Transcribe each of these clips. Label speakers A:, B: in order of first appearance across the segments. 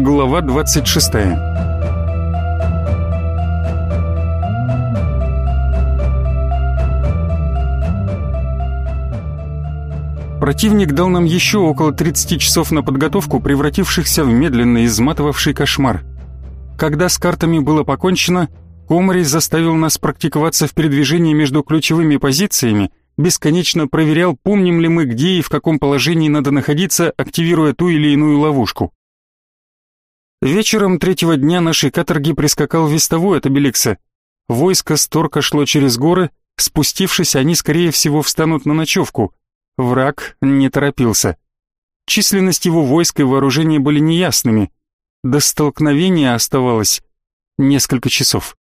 A: Глава 26 Противник дал нам еще около 30 часов на подготовку, превратившихся в медленный, изматывавший кошмар. Когда с картами было покончено, Комари заставил нас практиковаться в передвижении между ключевыми позициями, бесконечно проверял, помним ли мы, где и в каком положении надо находиться, активируя ту или иную ловушку. Вечером третьего дня нашей каторги прискакал вестовой от Обеликса. Войско Сторка шло через горы, спустившись, они, скорее всего, встанут на ночевку. Враг не торопился. Численность его войск и вооружения были неясными. До столкновения оставалось несколько часов.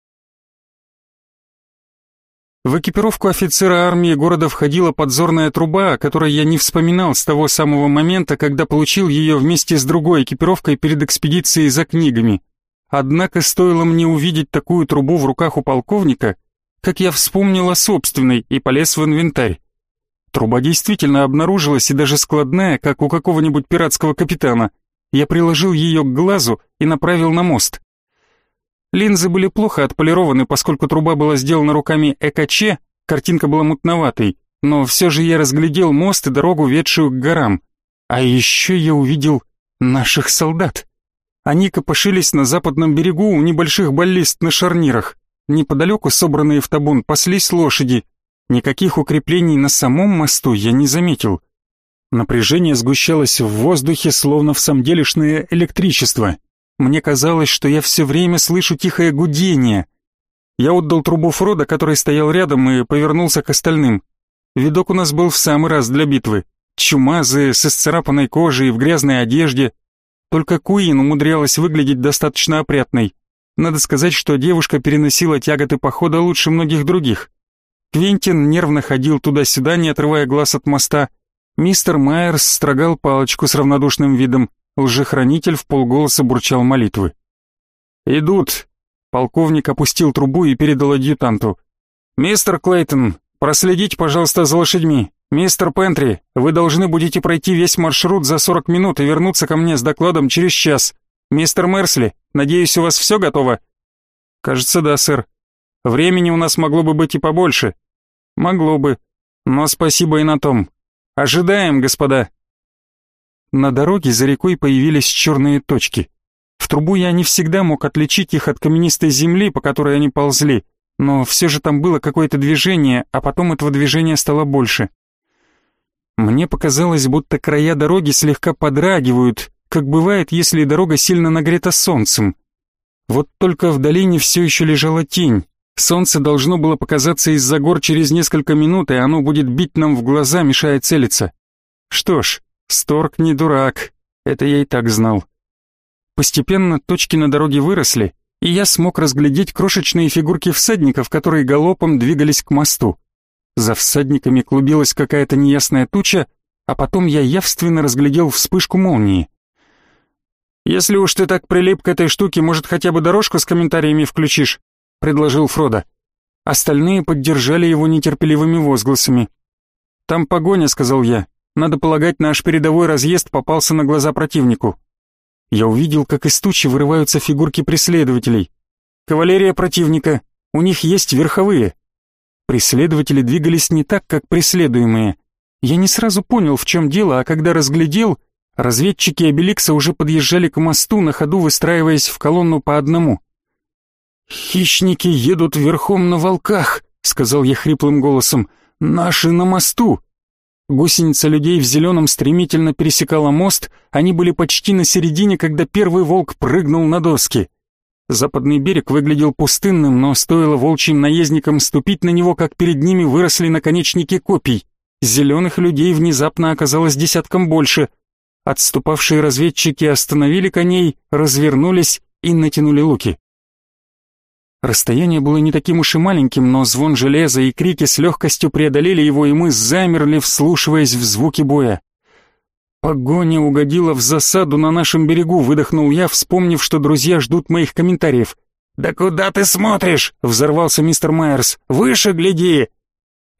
A: В экипировку офицера армии города входила подзорная труба, о которой я не вспоминал с того самого момента, когда получил ее вместе с другой экипировкой перед экспедицией за книгами. Однако стоило мне увидеть такую трубу в руках у полковника, как я вспомнил о собственной и полез в инвентарь. Труба действительно обнаружилась и даже складная, как у какого-нибудь пиратского капитана. Я приложил ее к глазу и направил на мост. Линзы были плохо отполированы, поскольку труба была сделана руками ЭКЧ, картинка была мутноватой, но все же я разглядел мост и дорогу, ведшую к горам. А еще я увидел наших солдат. Они копошились на западном берегу у небольших баллист на шарнирах. Неподалеку, собранные в табун, паслись лошади, Никаких укреплений на самом мосту я не заметил. Напряжение сгущалось в воздухе, словно в самделишное электричество. Мне казалось, что я все время слышу тихое гудение. Я отдал трубу Фрода, который стоял рядом, и повернулся к остальным. Видок у нас был в самый раз для битвы. Чумазые, с исцарапанной кожей, в грязной одежде. Только Куин умудрялась выглядеть достаточно опрятной. Надо сказать, что девушка переносила тяготы похода лучше многих других. Квентин нервно ходил туда-сюда, не отрывая глаз от моста. Мистер Майерс строгал палочку с равнодушным видом. Лжехранитель в полголоса бурчал молитвы. «Идут!» Полковник опустил трубу и передал адъютанту. «Мистер Клейтон, проследите, пожалуйста, за лошадьми. Мистер Пентри, вы должны будете пройти весь маршрут за 40 минут и вернуться ко мне с докладом через час. Мистер Мерсли, надеюсь, у вас все готово?» «Кажется, да, сэр. Времени у нас могло бы быть и побольше. Могло бы. Но спасибо и на том. Ожидаем, господа. На дороге за рекой появились черные точки. В трубу я не всегда мог отличить их от каменистой земли, по которой они ползли, но все же там было какое-то движение, а потом этого движения стало больше. Мне показалось, будто края дороги слегка подрагивают, как бывает, если дорога сильно нагрета солнцем. Вот только в долине все еще лежала тень, Солнце должно было показаться из-за гор через несколько минут, и оно будет бить нам в глаза, мешая целиться. Что ж, Сторг не дурак, это я и так знал. Постепенно точки на дороге выросли, и я смог разглядеть крошечные фигурки всадников, которые галопом двигались к мосту. За всадниками клубилась какая-то неясная туча, а потом я явственно разглядел вспышку молнии. «Если уж ты так прилип к этой штуке, может, хотя бы дорожку с комментариями включишь?» предложил Фродо. Остальные поддержали его нетерпеливыми возгласами. «Там погоня», — сказал я. «Надо полагать, наш передовой разъезд попался на глаза противнику». Я увидел, как из тучи вырываются фигурки преследователей. «Кавалерия противника. У них есть верховые». Преследователи двигались не так, как преследуемые. Я не сразу понял, в чем дело, а когда разглядел, разведчики Обеликса уже подъезжали к мосту, на ходу выстраиваясь в колонну по одному. «Хищники едут верхом на волках», — сказал я хриплым голосом. «Наши на мосту». Гусеница людей в зеленом стремительно пересекала мост, они были почти на середине, когда первый волк прыгнул на доски. Западный берег выглядел пустынным, но стоило волчьим наездникам ступить на него, как перед ними выросли наконечники копий. Зеленых людей внезапно оказалось десятком больше. Отступавшие разведчики остановили коней, развернулись и натянули луки. Расстояние было не таким уж и маленьким, но звон железа и крики с легкостью преодолели его, и мы замерли, вслушиваясь в звуки боя. «Погоня угодила в засаду на нашем берегу», — выдохнул я, вспомнив, что друзья ждут моих комментариев. «Да куда ты смотришь?» — взорвался мистер Майерс. «Выше гляди!»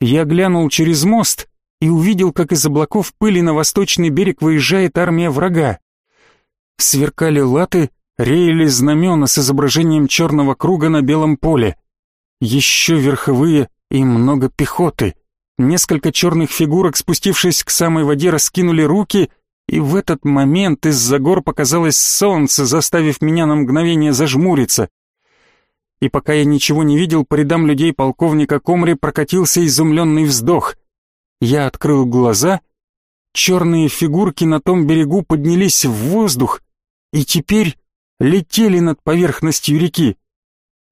A: Я глянул через мост и увидел, как из облаков пыли на восточный берег выезжает армия врага. Сверкали латы, реяли знамена с изображением черного круга на белом поле. Еще верховые и много пехоты. Несколько черных фигурок, спустившись к самой воде, раскинули руки, и в этот момент из-за гор показалось солнце, заставив меня на мгновение зажмуриться. И пока я ничего не видел, по рядам людей полковника Комри прокатился изумленный вздох. Я открыл глаза, черные фигурки на том берегу поднялись в воздух и теперь летели над поверхностью реки.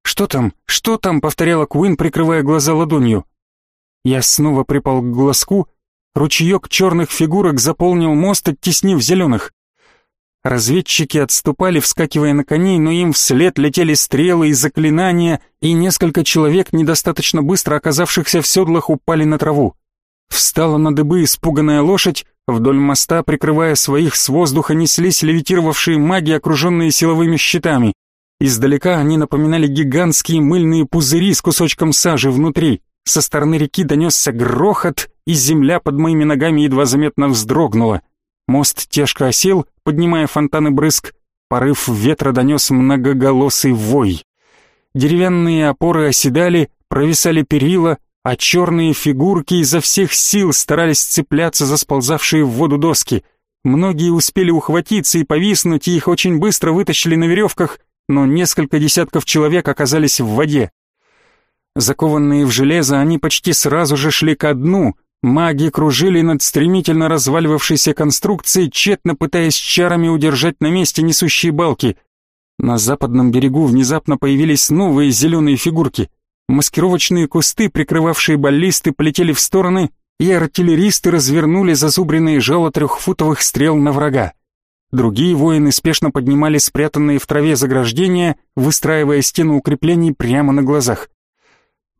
A: «Что там? Что там?» — повторяла Куин, прикрывая глаза ладонью. Я снова припал к глазку, ручеек черных фигурок заполнил мост, оттеснив зеленых. Разведчики отступали, вскакивая на коней, но им вслед летели стрелы и заклинания, и несколько человек, недостаточно быстро оказавшихся в седлах, упали на траву. Встала на дыбы испуганная лошадь, вдоль моста, прикрывая своих с воздуха, неслись левитировавшие маги, окруженные силовыми щитами. Издалека они напоминали гигантские мыльные пузыри с кусочком сажи внутри. Со стороны реки донесся грохот, и земля под моими ногами едва заметно вздрогнула. Мост тяжко осел, поднимая фонтаны брызг. Порыв ветра донес многоголосый вой. Деревянные опоры оседали, провисали перила, а черные фигурки изо всех сил старались цепляться за сползавшие в воду доски. Многие успели ухватиться и повиснуть, и их очень быстро вытащили на веревках, но несколько десятков человек оказались в воде. Закованные в железо, они почти сразу же шли ко дну. Маги кружили над стремительно разваливавшейся конструкцией, тщетно пытаясь чарами удержать на месте несущие балки. На западном берегу внезапно появились новые зеленые фигурки. Маскировочные кусты, прикрывавшие баллисты, полетели в стороны, и артиллеристы развернули зазубренные жало трехфутовых стрел на врага. Другие воины спешно поднимали спрятанные в траве заграждения, выстраивая стену укреплений прямо на глазах.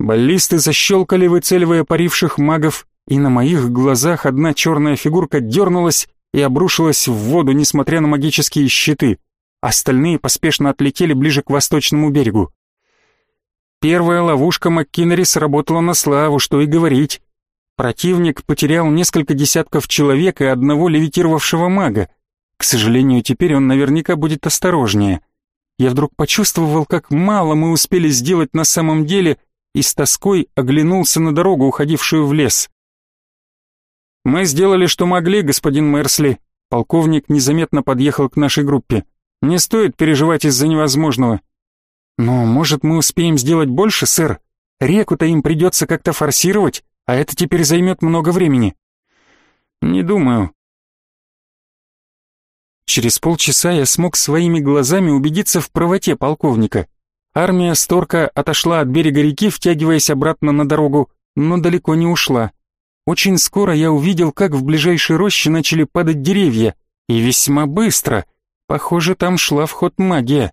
A: Баллисты защелкали, выцеливая паривших магов, и на моих глазах одна черная фигурка дернулась и обрушилась в воду, несмотря на магические щиты. Остальные поспешно отлетели ближе к восточному берегу. Первая ловушка МакКиннери сработала на славу, что и говорить. Противник потерял несколько десятков человек и одного левитировавшего мага. К сожалению, теперь он наверняка будет осторожнее. Я вдруг почувствовал, как мало мы успели сделать на самом деле — и с тоской оглянулся на дорогу, уходившую в лес. «Мы сделали, что могли, господин Мерсли», полковник незаметно подъехал к нашей группе. «Не стоит переживать из-за невозможного». «Но, может, мы успеем сделать больше, сэр? Реку-то им придется как-то форсировать, а это теперь займет много времени». «Не думаю». Через полчаса я смог своими глазами убедиться в правоте полковника. Армия Сторка отошла от берега реки, втягиваясь обратно на дорогу, но далеко не ушла. Очень скоро я увидел, как в ближайшей роще начали падать деревья, и весьма быстро. Похоже, там шла в ход магия.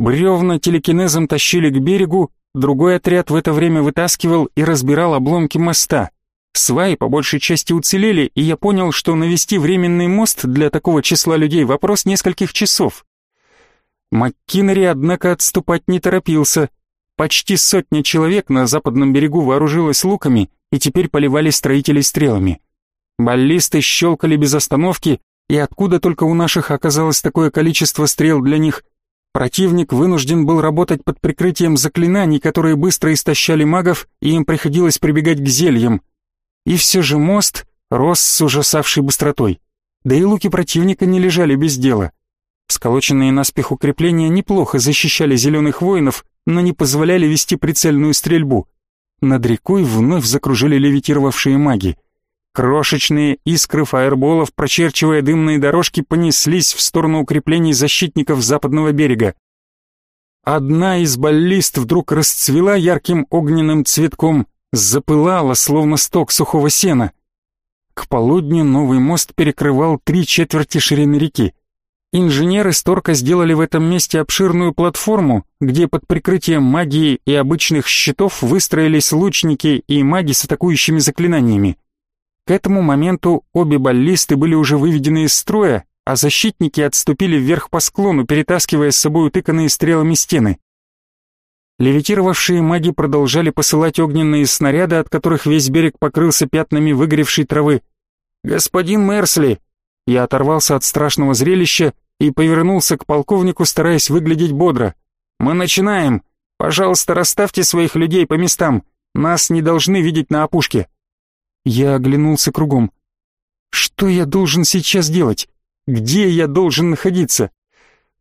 A: Бревна телекинезом тащили к берегу, другой отряд в это время вытаскивал и разбирал обломки моста. Сваи по большей части уцелели, и я понял, что навести временный мост для такого числа людей вопрос нескольких часов. МакКиннери, однако, отступать не торопился. Почти сотня человек на западном берегу вооружилась луками и теперь поливали строителей стрелами. Баллисты щелкали без остановки, и откуда только у наших оказалось такое количество стрел для них. Противник вынужден был работать под прикрытием заклинаний, которые быстро истощали магов, и им приходилось прибегать к зельям. И все же мост рос с ужасавшей быстротой. Да и луки противника не лежали без дела. Сколоченные наспех укрепления неплохо защищали зеленых воинов, но не позволяли вести прицельную стрельбу. Над рекой вновь закружили левитировавшие маги. Крошечные искры фаерболов, прочерчивая дымные дорожки, понеслись в сторону укреплений защитников западного берега. Одна из баллист вдруг расцвела ярким огненным цветком, запылала, словно сток сухого сена. К полудню новый мост перекрывал три четверти ширины реки. Инженеры Сторка сделали в этом месте обширную платформу, где под прикрытием магии и обычных щитов выстроились лучники и маги с атакующими заклинаниями. К этому моменту обе баллисты были уже выведены из строя, а защитники отступили вверх по склону, перетаскивая с собой утыканные стрелами стены. Левитировавшие маги продолжали посылать огненные снаряды, от которых весь берег покрылся пятнами выгоревшей травы. «Господин Мерсли!» Я оторвался от страшного зрелища и повернулся к полковнику, стараясь выглядеть бодро. «Мы начинаем! Пожалуйста, расставьте своих людей по местам! Нас не должны видеть на опушке!» Я оглянулся кругом. «Что я должен сейчас делать? Где я должен находиться?»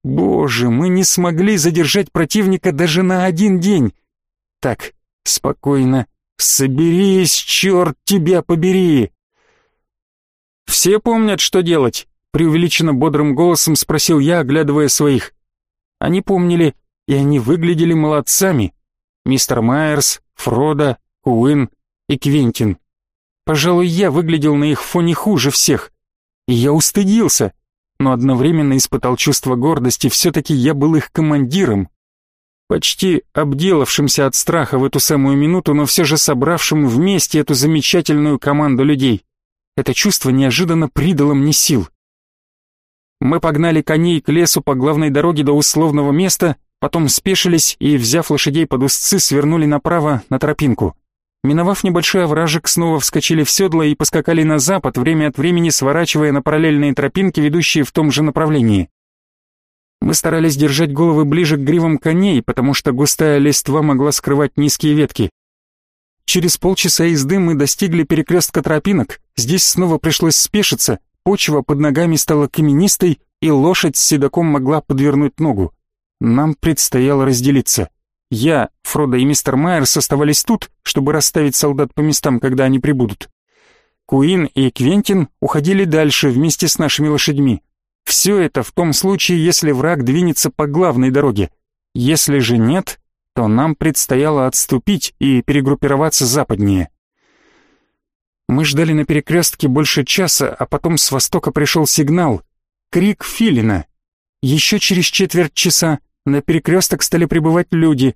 A: «Боже, мы не смогли задержать противника даже на один день!» «Так, спокойно, соберись, черт тебя побери!» «Все помнят, что делать?» преувеличенно бодрым голосом спросил я, оглядывая своих. Они помнили, и они выглядели молодцами. Мистер Майерс, Фродо, Куин и Квентин. Пожалуй, я выглядел на их фоне хуже всех. И я устыдился, но одновременно испытал чувство гордости, все-таки я был их командиром. Почти обделавшимся от страха в эту самую минуту, но все же собравшим вместе эту замечательную команду людей. Это чувство неожиданно придало мне сил. Мы погнали коней к лесу по главной дороге до условного места, потом спешились и, взяв лошадей под узцы, свернули направо на тропинку. Миновав небольшой овражек, снова вскочили в седло и поскакали на запад, время от времени сворачивая на параллельные тропинки, ведущие в том же направлении. Мы старались держать головы ближе к гривам коней, потому что густая листва могла скрывать низкие ветки. Через полчаса езды мы достигли перекрестка тропинок, здесь снова пришлось спешиться, почва под ногами стала каменистой, и лошадь с седаком могла подвернуть ногу. Нам предстояло разделиться. Я, Фродо и мистер Майерс оставались тут, чтобы расставить солдат по местам, когда они прибудут. Куин и Квентин уходили дальше вместе с нашими лошадьми. Все это в том случае, если враг двинется по главной дороге. Если же нет, то нам предстояло отступить и перегруппироваться западнее. Мы ждали на перекрестке больше часа, а потом с востока пришел сигнал. Крик Филина. Еще через четверть часа на перекресток стали прибывать люди.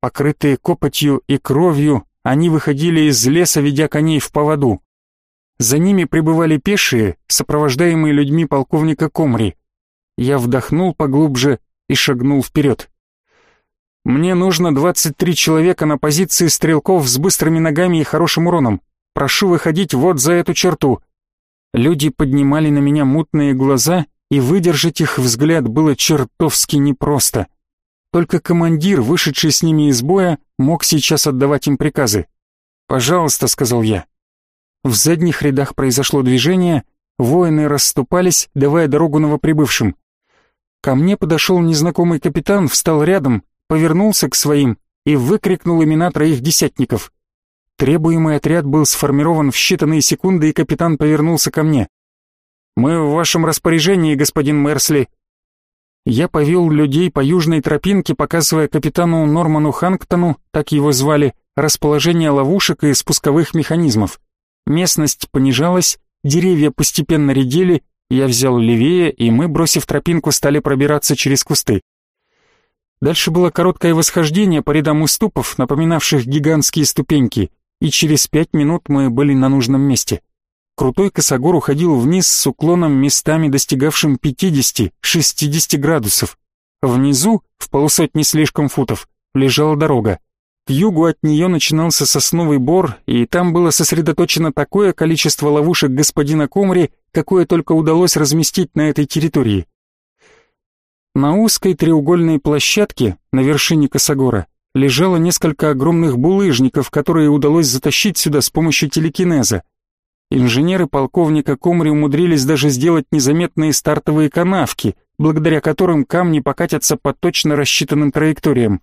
A: Покрытые копотью и кровью, они выходили из леса, ведя коней в поводу. За ними прибывали пешие, сопровождаемые людьми полковника Комри. Я вдохнул поглубже и шагнул вперед. «Мне нужно 23 человека на позиции стрелков с быстрыми ногами и хорошим уроном. Прошу выходить вот за эту черту». Люди поднимали на меня мутные глаза, и выдержать их взгляд было чертовски непросто. Только командир, вышедший с ними из боя, мог сейчас отдавать им приказы. «Пожалуйста», — сказал я. В задних рядах произошло движение, воины расступались, давая дорогу новоприбывшим. Ко мне подошел незнакомый капитан, встал рядом, повернулся к своим и выкрикнул имена троих десятников. Требуемый отряд был сформирован в считанные секунды, и капитан повернулся ко мне. «Мы в вашем распоряжении, господин Мерсли». Я повел людей по южной тропинке, показывая капитану Норману Хангтону, так его звали, расположение ловушек и спусковых механизмов. Местность понижалась, деревья постепенно редели, я взял левее, и мы, бросив тропинку, стали пробираться через кусты. Дальше было короткое восхождение по рядам уступов, напоминавших гигантские ступеньки, и через пять минут мы были на нужном месте. Крутой косогор уходил вниз с уклоном местами достигавшим 50-60 градусов. Внизу, в полусотни слишком футов, лежала дорога. К югу от нее начинался сосновый бор, и там было сосредоточено такое количество ловушек господина Комри, какое только удалось разместить на этой территории. На узкой треугольной площадке на вершине косогора лежало несколько огромных булыжников, которые удалось затащить сюда с помощью телекинеза. Инженеры полковника Комри умудрились даже сделать незаметные стартовые канавки, благодаря которым камни покатятся по точно рассчитанным траекториям.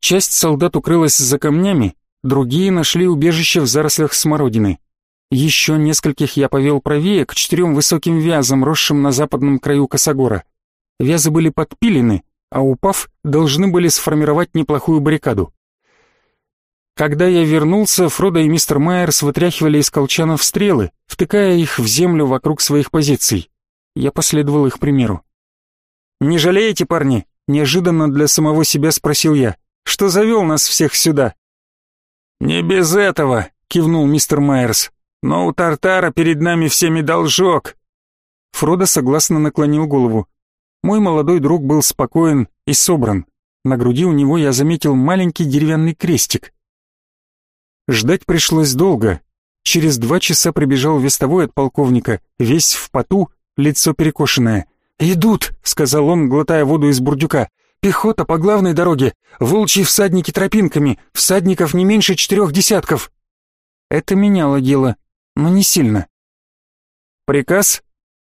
A: Часть солдат укрылась за камнями, другие нашли убежище в зарослях смородины. Еще нескольких я повел правее к четырем высоким вязам, росшим на западном краю косогора. Вязы были подпилены, а упав, должны были сформировать неплохую баррикаду. Когда я вернулся, Фродо и мистер Майерс вытряхивали из колчанов стрелы, втыкая их в землю вокруг своих позиций. Я последовал их примеру. «Не жалеете, парни?» — неожиданно для самого себя спросил я. «Что завел нас всех сюда?» «Не без этого», — кивнул мистер Майерс. «Но у Тартара перед нами всеми должок». Фродо согласно наклонил голову. Мой молодой друг был спокоен и собран. На груди у него я заметил маленький деревянный крестик. Ждать пришлось долго. Через два часа прибежал вестовой от полковника, весь в поту, лицо перекошенное. «Идут», — сказал он, глотая воду из бурдюка. «Пехота по главной дороге, волчьи всадники тропинками, всадников не меньше четырех десятков». Это меняло дело, но не сильно. «Приказ?»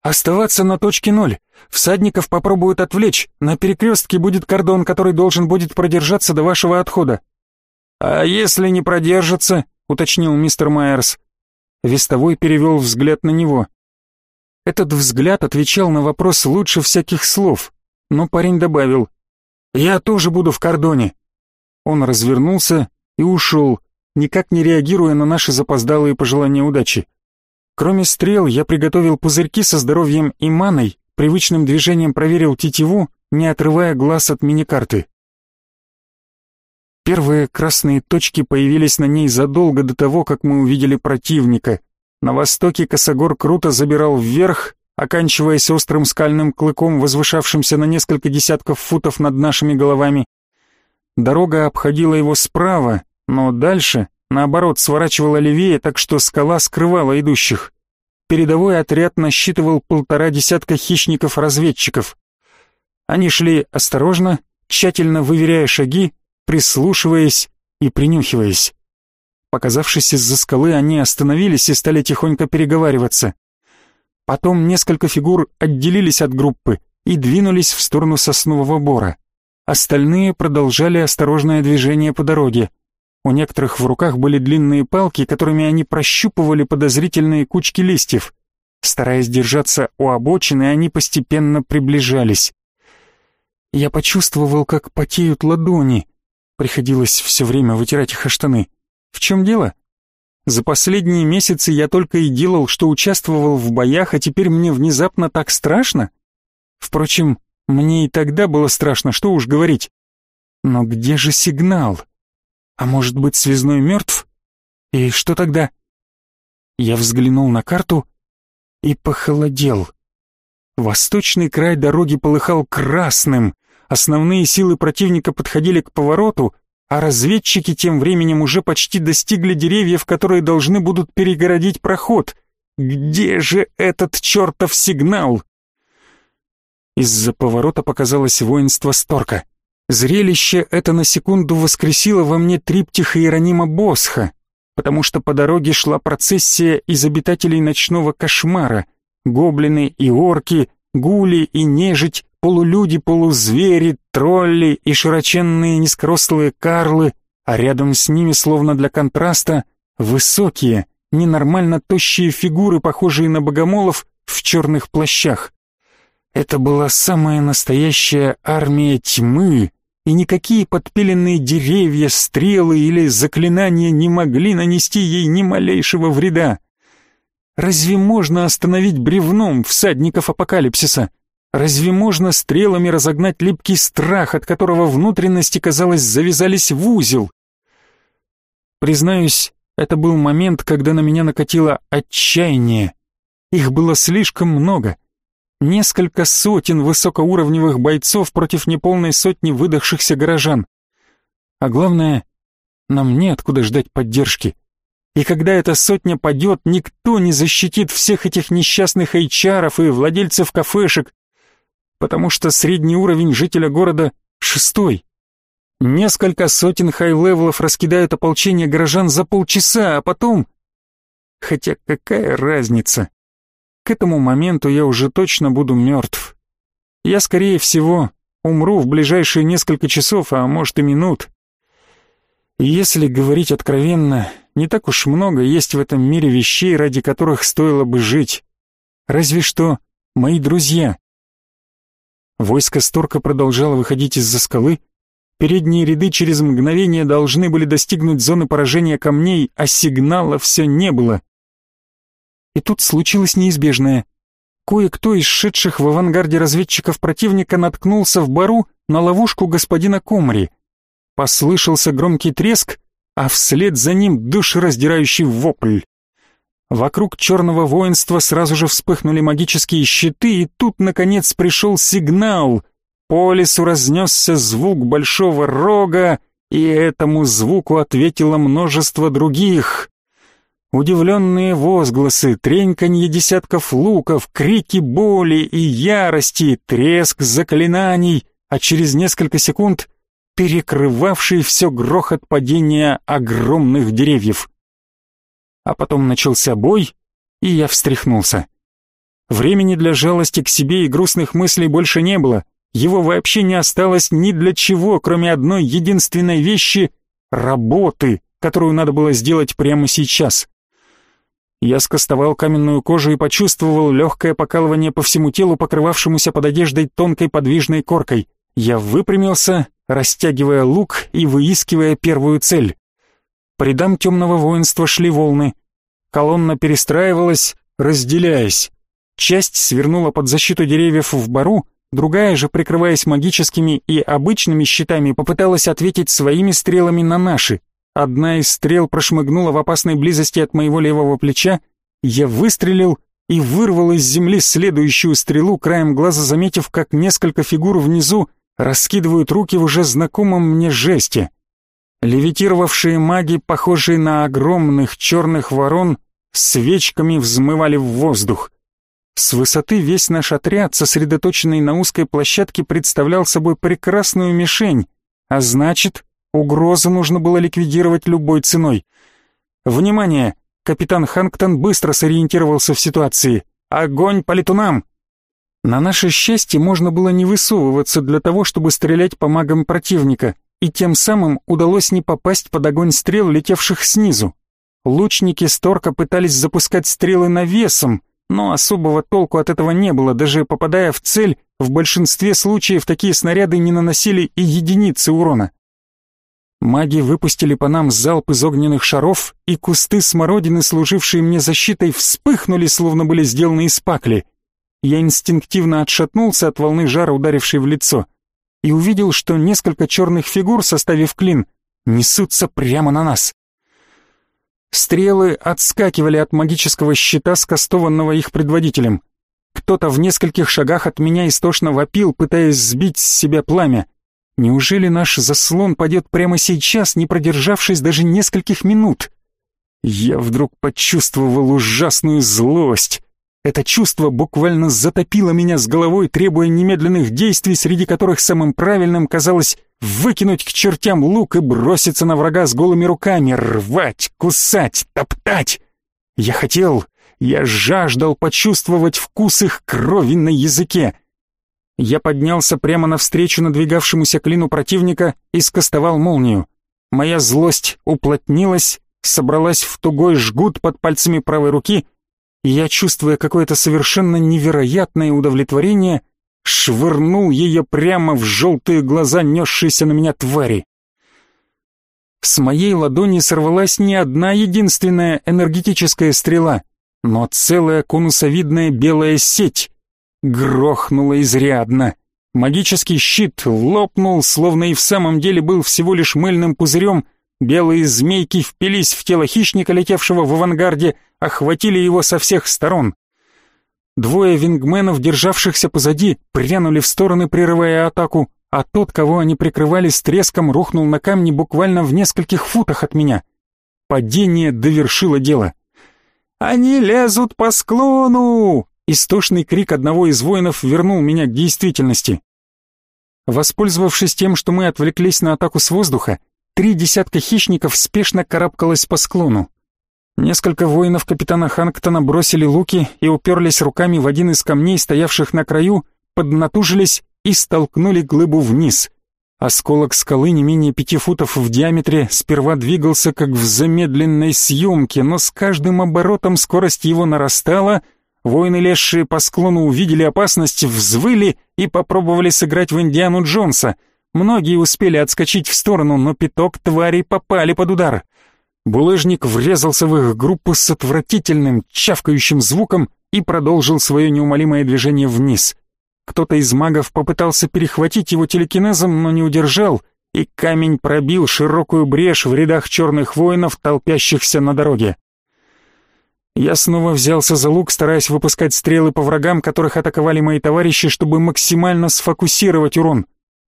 A: «Оставаться на точке ноль. Всадников попробуют отвлечь. На перекрестке будет кордон, который должен будет продержаться до вашего отхода». «А если не продержится?» — уточнил мистер Майерс. Вестовой перевел взгляд на него. Этот взгляд отвечал на вопрос лучше всяких слов, но парень добавил «Я тоже буду в кордоне». Он развернулся и ушел, никак не реагируя на наши запоздалые пожелания удачи. Кроме стрел, я приготовил пузырьки со здоровьем и маной, привычным движением проверил тетиву, не отрывая глаз от миникарты. Первые красные точки появились на ней задолго до того, как мы увидели противника. На востоке косогор круто забирал вверх, оканчиваясь острым скальным клыком, возвышавшимся на несколько десятков футов над нашими головами. Дорога обходила его справа, но дальше, наоборот, сворачивала левее, так что скала скрывала идущих. Передовой отряд насчитывал полтора десятка хищников-разведчиков. Они шли осторожно, тщательно выверяя шаги, прислушиваясь и принюхиваясь. Показавшись из-за скалы, они остановились и стали тихонько переговариваться. Потом несколько фигур отделились от группы и двинулись в сторону соснового бора. Остальные продолжали осторожное движение по дороге. У некоторых в руках были длинные палки, которыми они прощупывали подозрительные кучки листьев. Стараясь держаться у обочины, они постепенно приближались. Я почувствовал, как потеют ладони. Приходилось все время вытирать их о штаны. В чем дело? За последние месяцы я только и делал, что участвовал в боях, а теперь мне внезапно так страшно? Впрочем, мне и тогда было страшно, что уж говорить. Но где же сигнал? А может быть, связной мертв? И что тогда? Я взглянул на карту и похолодел. Восточный край дороги полыхал красным, основные силы противника подходили к повороту, а разведчики тем временем уже почти достигли деревьев, которые должны будут перегородить проход. Где же этот чертов сигнал? Из-за поворота показалось воинство Сторка. Зрелище это на секунду воскресило во мне триптих Иеронима Босха, потому что по дороге шла процессия из обитателей ночного кошмара. Гоблины и орки, гули и нежить, полулюди, полузвери, тролли и широченные низкорослые карлы, а рядом с ними, словно для контраста, высокие, ненормально тощие фигуры, похожие на богомолов в черных плащах. Это была самая настоящая армия тьмы, и никакие подпиленные деревья, стрелы или заклинания не могли нанести ей ни малейшего вреда. Разве можно остановить бревном всадников апокалипсиса? Разве можно стрелами разогнать липкий страх, от которого внутренности, казалось, завязались в узел? Признаюсь, это был момент, когда на меня накатило отчаяние. Их было слишком много. Несколько сотен высокоуровневых бойцов против неполной сотни выдохшихся горожан. А главное, нам неоткуда ждать поддержки. И когда эта сотня падет, никто не защитит всех этих несчастных эйчаров и владельцев кафешек, потому что средний уровень жителя города шестой. Несколько сотен high-level ов раскидают ополчение горожан за полчаса, а потом... Хотя какая разница? К этому моменту я уже точно буду мертв. Я, скорее всего, умру в ближайшие несколько часов, а может и минут. Если говорить откровенно, не так уж много есть в этом мире вещей, ради которых стоило бы жить. Разве что мои друзья. Войско Сторка продолжало выходить из-за скалы. Передние ряды через мгновение должны были достигнуть зоны поражения камней, а сигнала все не было. И тут случилось неизбежное. Кое-кто из шедших в авангарде разведчиков противника наткнулся в бару на ловушку господина Комри. Послышался громкий треск, а вслед за ним душераздирающий вопль. Вокруг черного воинства сразу же вспыхнули магические щиты, и тут, наконец, пришел сигнал. По лесу разнесся звук большого рога, и этому звуку ответило множество других. Удивленные возгласы, треньканье десятков луков, крики боли и ярости, треск заклинаний, а через несколько секунд перекрывавший все грохот падения огромных деревьев. А потом начался бой, и я встряхнулся. Времени для жалости к себе и грустных мыслей больше не было. Его вообще не осталось ни для чего, кроме одной единственной вещи — работы, которую надо было сделать прямо сейчас. Я скостовал каменную кожу и почувствовал легкое покалывание по всему телу, покрывавшемуся под одеждой тонкой подвижной коркой. Я выпрямился, растягивая лук и выискивая первую цель. По рядам темного воинства шли волны. Колонна перестраивалась, разделяясь. Часть свернула под защиту деревьев в бару, другая же, прикрываясь магическими и обычными щитами, попыталась ответить своими стрелами на наши. Одна из стрел прошмыгнула в опасной близости от моего левого плеча, я выстрелил и вырвал из земли следующую стрелу, краем глаза заметив, как несколько фигур внизу раскидывают руки в уже знакомом мне жесте. Левитировавшие маги, похожие на огромных черных ворон, свечками взмывали в воздух. С высоты весь наш отряд, сосредоточенный на узкой площадке, представлял собой прекрасную мишень, а значит, угрозу нужно было ликвидировать любой ценой. Внимание! Капитан Ханктон быстро сориентировался в ситуации. Огонь по летунам! На наше счастье можно было не высовываться для того, чтобы стрелять по магам противника, и тем самым удалось не попасть под огонь стрел, летевших снизу. Лучники Сторка пытались запускать стрелы навесом, но особого толку от этого не было, даже попадая в цель, в большинстве случаев такие снаряды не наносили и единицы урона. Маги выпустили по нам залп из огненных шаров, и кусты смородины, служившие мне защитой, вспыхнули, словно были сделаны из пакли. Я инстинктивно отшатнулся от волны жара, ударившей в лицо, и увидел, что несколько черных фигур, составив клин, несутся прямо на нас. Стрелы отскакивали от магического щита, скастованного их предводителем. Кто-то в нескольких шагах от меня истошно вопил, пытаясь сбить с себя пламя. Неужели наш заслон падет прямо сейчас, не продержавшись даже нескольких минут? Я вдруг почувствовал ужасную злость. Это чувство буквально затопило меня с головой, требуя немедленных действий, среди которых самым правильным казалось выкинуть к чертям лук и броситься на врага с голыми руками, рвать, кусать, топтать. Я хотел, я жаждал почувствовать вкус их крови на языке. Я поднялся прямо навстречу надвигавшемуся клину противника и скостовал молнию. Моя злость уплотнилась, собралась в тугой жгут под пальцами правой руки — я, чувствуя какое-то совершенно невероятное удовлетворение, швырнул ее прямо в желтые глаза несшейся на меня твари. С моей ладони сорвалась не одна единственная энергетическая стрела, но целая конусовидная белая сеть. Грохнула изрядно. Магический щит лопнул, словно и в самом деле был всего лишь мыльным пузырем, Белые змейки впились в тело хищника, летевшего в авангарде, охватили его со всех сторон. Двое вингменов, державшихся позади, прянули в стороны, прерывая атаку, а тот, кого они прикрывали с треском, рухнул на камни буквально в нескольких футах от меня. Падение довершило дело. «Они лезут по склону!» Истошный крик одного из воинов вернул меня к действительности. Воспользовавшись тем, что мы отвлеклись на атаку с воздуха, Три десятка хищников спешно карабкалось по склону. Несколько воинов капитана Ханктона бросили луки и уперлись руками в один из камней, стоявших на краю, поднатужились и столкнули глыбу вниз. Осколок скалы не менее пяти футов в диаметре сперва двигался как в замедленной съемке, но с каждым оборотом скорость его нарастала, воины, лезшие по склону, увидели опасность, взвыли и попробовали сыграть в Индиану Джонса — Многие успели отскочить в сторону, но пяток тварей попали под удар. Булыжник врезался в их группу с отвратительным, чавкающим звуком и продолжил свое неумолимое движение вниз. Кто-то из магов попытался перехватить его телекинезом, но не удержал, и камень пробил широкую брешь в рядах черных воинов, толпящихся на дороге. Я снова взялся за лук, стараясь выпускать стрелы по врагам, которых атаковали мои товарищи, чтобы максимально сфокусировать урон.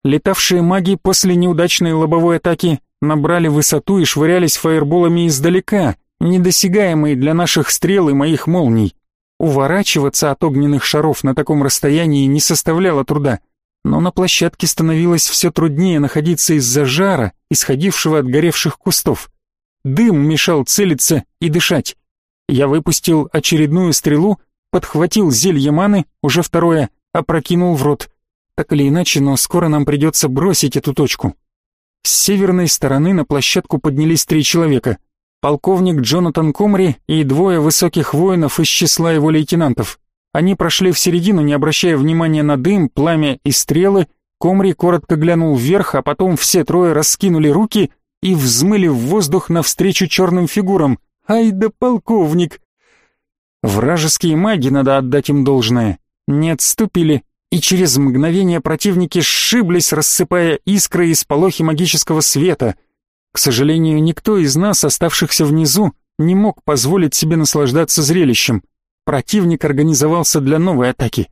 A: Летавшие маги после неудачной лобовой атаки набрали высоту и швырялись фаерболами издалека, недосягаемые для наших стрел и моих молний. Уворачиваться от огненных шаров на таком расстоянии не составляло труда, но на площадке становилось все труднее находиться из-за жара, исходившего от горевших кустов. Дым мешал целиться и дышать. Я выпустил очередную стрелу, подхватил зелье маны, уже второе, опрокинул в рот. Так или иначе, но скоро нам придется бросить эту точку. С северной стороны на площадку поднялись три человека полковник Джонатан Комри и двое высоких воинов из числа его лейтенантов. Они прошли в середину, не обращая внимания на дым, пламя и стрелы. Комри коротко глянул вверх, а потом все трое раскинули руки и взмыли в воздух навстречу черным фигурам. Ай да полковник! Вражеские маги, надо отдать им должное, не отступили, и через мгновение противники сшиблись, рассыпая искры и сполохи магического света — к сожалению, никто из нас, оставшихся внизу, не мог позволить себе наслаждаться зрелищем. Противник организовался для новой атаки.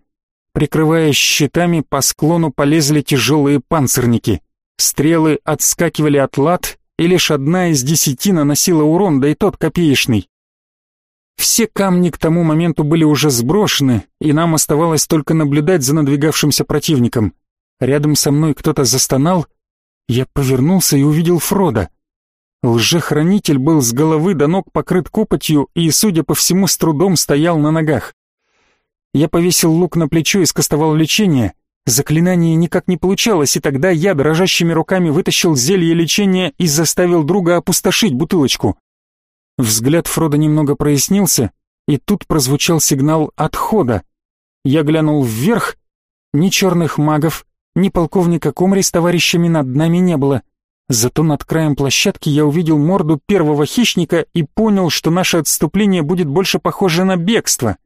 A: Прикрывая щитами, по склону полезли тяжелые панцирники. Стрелы отскакивали от лад, и лишь одна из десяти наносила урон, да и тот копеечный. Все камни к тому моменту были уже сброшены, и нам оставалось только наблюдать за надвигавшимся противником. Рядом со мной кто-то застонал, я повернулся и увидел Фрода. Лжехранитель был с головы до ног покрыт копотью и, судя по всему, с трудом стоял на ногах. Я повесил лук на плечо и скостовал лечение. Заклинание никак не получалось, и тогда я дрожащими руками вытащил зелье лечения и заставил друга опустошить бутылочку. Взгляд Фрода немного прояснился, и тут прозвучал сигнал отхода. Я глянул вверх, ни черных магов, ни полковника Комри с товарищами над нами не было. Зато над краем площадки я увидел морду первого хищника и понял, что наше отступление будет больше похоже на бегство.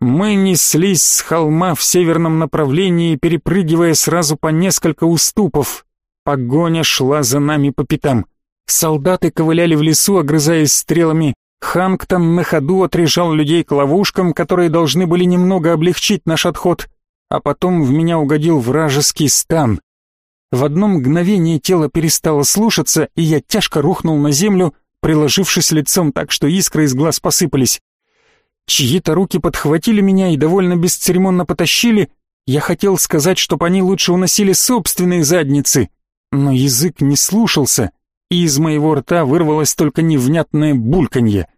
A: Мы неслись с холма в северном направлении, перепрыгивая сразу по несколько уступов. Погоня шла за нами по пятам. Солдаты ковыляли в лесу, огрызаясь стрелами. Ханктон на ходу отрежал людей к ловушкам, которые должны были немного облегчить наш отход а потом в меня угодил вражеский стан. В одно мгновение тело перестало слушаться, и я тяжко рухнул на землю, приложившись лицом так, что искры из глаз посыпались. Чьи-то руки подхватили меня и довольно бесцеремонно потащили. Я хотел сказать, чтоб они лучше уносили собственные задницы, но язык не слушался, и из моего рта вырвалось только невнятное бульканье.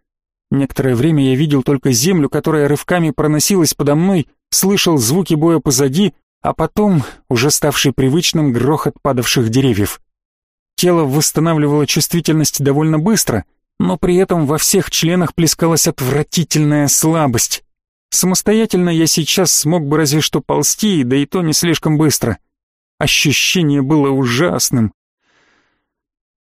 A: Некоторое время я видел только землю, которая рывками проносилась подо мной, слышал звуки боя позади, а потом, уже ставший привычным, грохот падавших деревьев. Тело восстанавливало чувствительность довольно быстро, но при этом во всех членах плескалась отвратительная слабость. Самостоятельно я сейчас смог бы разве что ползти, да и то не слишком быстро. Ощущение было ужасным.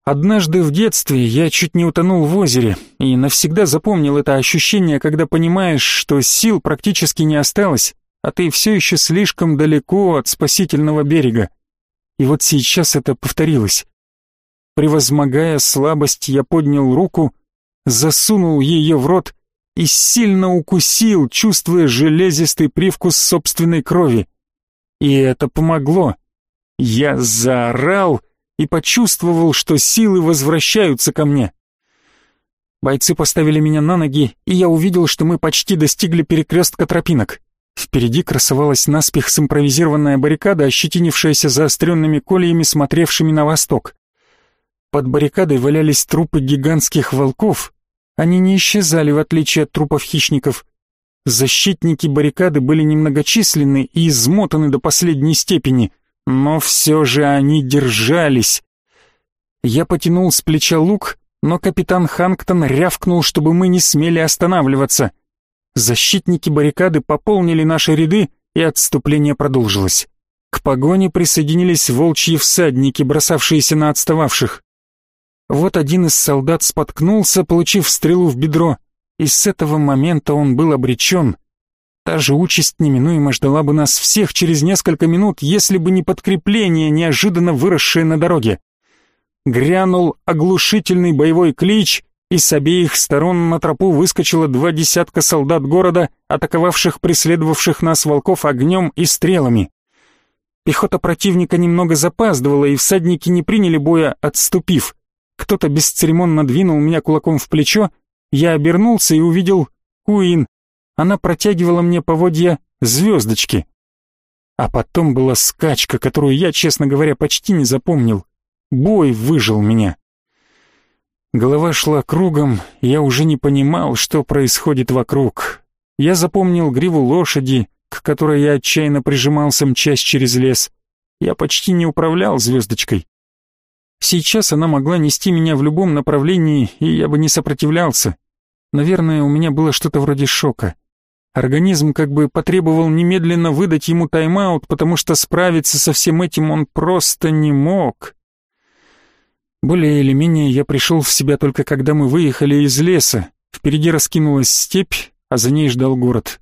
A: Однажды в детстве я чуть не утонул в озере и навсегда запомнил это ощущение, когда понимаешь, что сил практически не осталось, а ты все еще слишком далеко от спасительного берега. И вот сейчас это повторилось. Превозмогая слабость, я поднял руку, засунул ее в рот и сильно укусил, чувствуя железистый привкус собственной крови. И это помогло. Я заорал и почувствовал, что силы возвращаются ко мне. Бойцы поставили меня на ноги, и я увидел, что мы почти достигли перекрестка тропинок. Впереди красовалась наспех симпровизированная баррикада, ощетинившаяся заостренными кольями, смотревшими на восток. Под баррикадой валялись трупы гигантских волков. Они не исчезали, в отличие от трупов хищников. Защитники баррикады были немногочисленны и измотаны до последней степени — но все же они держались. Я потянул с плеча лук, но капитан Ханктон рявкнул, чтобы мы не смели останавливаться. Защитники баррикады пополнили наши ряды, и отступление продолжилось. К погоне присоединились волчьи всадники, бросавшиеся на отстававших. Вот один из солдат споткнулся, получив стрелу в бедро, и с этого момента он был обречен. Та же участь неминуемо ждала бы нас всех через несколько минут, если бы не подкрепление, неожиданно выросшее на дороге. Грянул оглушительный боевой клич, и с обеих сторон на тропу выскочило два десятка солдат города, атаковавших преследовавших нас волков огнем и стрелами. Пехота противника немного запаздывала, и всадники не приняли боя, отступив. Кто-то бесцеремонно двинул меня кулаком в плечо, я обернулся и увидел Куин. Она протягивала мне поводья звездочки. А потом была скачка, которую я, честно говоря, почти не запомнил. Бой выжил меня. Голова шла кругом, я уже не понимал, что происходит вокруг. Я запомнил гриву лошади, к которой я отчаянно прижимался, мчась через лес. Я почти не управлял звездочкой. Сейчас она могла нести меня в любом направлении, и я бы не сопротивлялся. Наверное, у меня было что-то вроде шока. Организм как бы потребовал немедленно выдать ему тайм-аут, потому что справиться со всем этим он просто не мог. Более или менее я пришел в себя только когда мы выехали из леса. Впереди раскинулась степь, а за ней ждал город.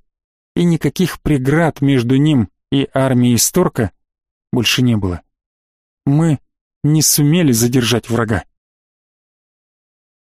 A: И никаких преград между ним и армией Сторка больше не было. Мы не сумели задержать врага.